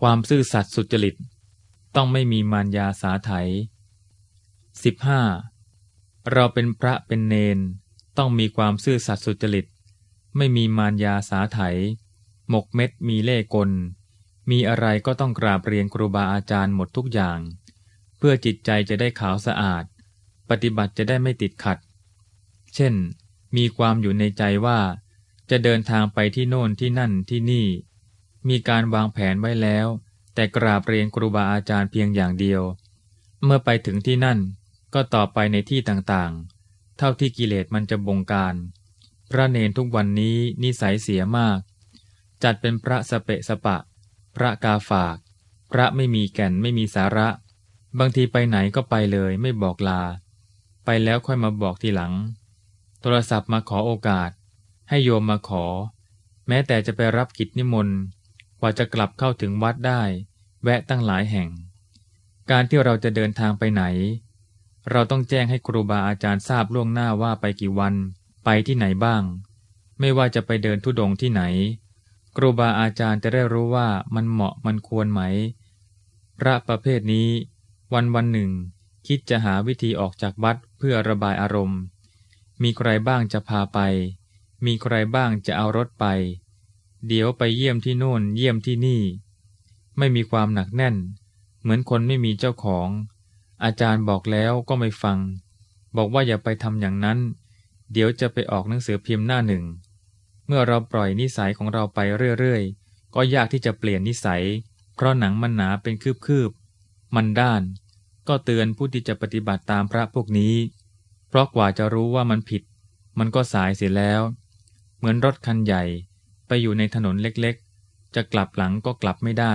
ความซื่อสัตย์สุจริต ต้องไม่มีมารยาสาไถ 15. เราเป็นพระเป็นเนน ต้องมีความซื่อสัตย์สุจริต ไม่มีมารยาสาไถหมกเม็ดมีเล่กล มีอะไรก็ต้องกราบเรียนครูบาอาจารย์หมดทุกอย่าง เพื่อจิตใจจะได้ขาวสะอาด ปฏิบัติจะได้ไม่ติดขัด เช่น มีความอยู่ในใจว่า จะเดินทางไปที่โน่นที่นั่นที่นี่ มีการวางแผนไว้แล้ว แต่กราบเรียนครูบาอาจารย์เพียงอย่างเดียว เมื่อไปถึงที่นั่นก็ต่อไปในที่ต่างๆ เท่าที่กิเลสมันจะบงการ พระเนนทุกวันนี้นิสัยเสียมาก จัดเป็นพระสเปะสปะ พระกาฝาก พระไม่มีแก่นไม่มีสาระ บางทีไปไหนก็ไปเลยไม่บอกลา ไปแล้วค่อยมาบอกทีหลัง โทรศัพท์มาขอโอกาส ให้โยมมาขอ แม้แต่จะไปรับกิจนิมนต์ ว่าจะกลับเข้าถึงวัดได้ แวะตั้งหลายแห่ง การที่เราจะเดินทางไปไหน เราต้องแจ้งให้ครูบาอาจารย์ทราบล่วงหน้าว่าไปกี่วัน ไปที่ไหนบ้าง ไม่ว่าจะไปเดินทุดงที่ไหน ครูบาอาจารย์จะได้รู้ว่ามันเหมาะมันควรไหม พระประเภทนี้ วันวันหนึ่ง คิดจะหาวิธีออกจากวัดเพื่อระบายอารมณ์ มีใครบ้างจะพาไป มีใครบ้างจะเอารถไป เดี๋ยวไปเยี่ยมที่โน่นเยี่ยมที่นี่ ไม่มีความหนักแน่น เหมือนคนไม่มีเจ้าของ อาจารย์บอกแล้วก็ไม่ฟัง บอกว่าอย่าไปทำอย่างนั้น เดี๋ยวจะไปออกหนังสือพิมพ์หน้าหนึ่ง เมื่อเราปล่อยนิสัยของเราไปเรื่อยๆ ก็ยากที่จะเปลี่ยนนิสัย เพราะหนังมันหนาเป็นคืบๆ มันด้าน ก็เตือนผู้ที่จะปฏิบัติตามพระพวกนี้ เพราะกว่าจะรู้ว่ามันผิด มันก็สายเสียแล้ว เหมือนรถคันใหญ่ ไปอยู่ในถนนเล็กๆ จะกลับหลังก็กลับไม่ได้